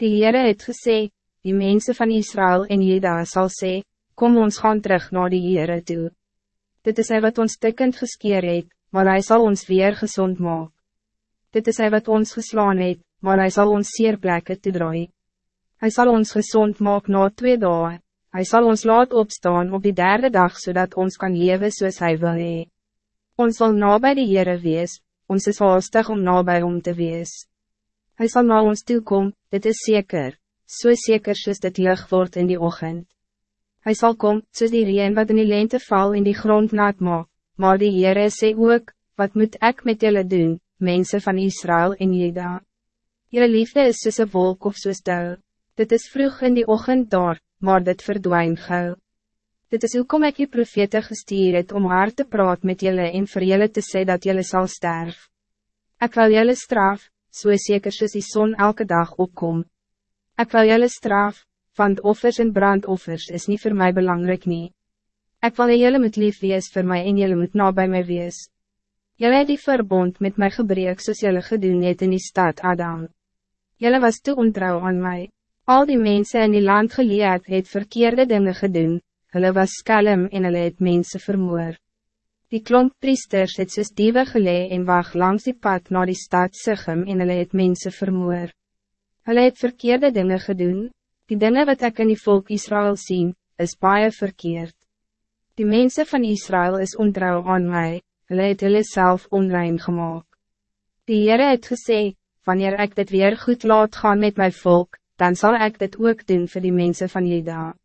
Die Heere het gesê, die mensen van Israël en Juda sal sê, kom ons gaan terug naar die Heere toe. Dit is hy wat ons tikkend geskeer het, maar hij zal ons weer gezond maken. Dit is hij wat ons geslaan het, maar hij zal ons zeer plekken te draai. Hij zal ons gezond maken na twee dagen. Hij zal ons laat opstaan op die derde dag, zodat ons kan leven zoals hij wil hee. Ons zal nabij de Heere wees, ons is haastig om nabij om te wees. Hij zal naar ons toekom, dit is zeker, zo so zeker soos dit licht wordt in die ochtend. Hij zal komen, soos die reen wat in die lente val in die grond nat maak, maar die Heere sê ook, wat moet ik met jullie doen, mensen van Israël en Juda? Jullie liefde is soos een wolk of soos dou. Dit is vroeg in die ochtend daar, maar dit verdwijnt gauw. Dit is hoekom ek die profete gestuur het om haar te praat met jullie en vir jullie te sê dat jullie zal sterven. Ik wil jullie straf, so zeker soos die zon elke dag opkom. Ik wil jullie straf, want offers en brandoffers is niet voor mij belangrijk nie. Ik wil jullie met lief wees voor mij en jullie moet na bij mij wees. Jullie het die verbond met mij gebreek soos jullie gedoen het in die stad Adam. Jullie was te ontrouw aan mij. Al die mensen in die land geleerd het verkeerde dingen gedaan, hulle was skelm en hulle het mense vermoor. Die klomp priesters het soos diewe gelee en wacht langs die pad naar die stad Sigem en hulle het mense vermoor. Hulle het verkeerde dingen gedaan, die dingen wat ik in die volk Israël zien, is baie verkeerd. Die mensen van Israël is ontrouw aan mij, hulle het hulle self onrein gemaakt. Die Heere het gesê, wanneer ik dit weer goed laat gaan met mijn volk, dan zal ik dit ook doen voor die mensen van Juda.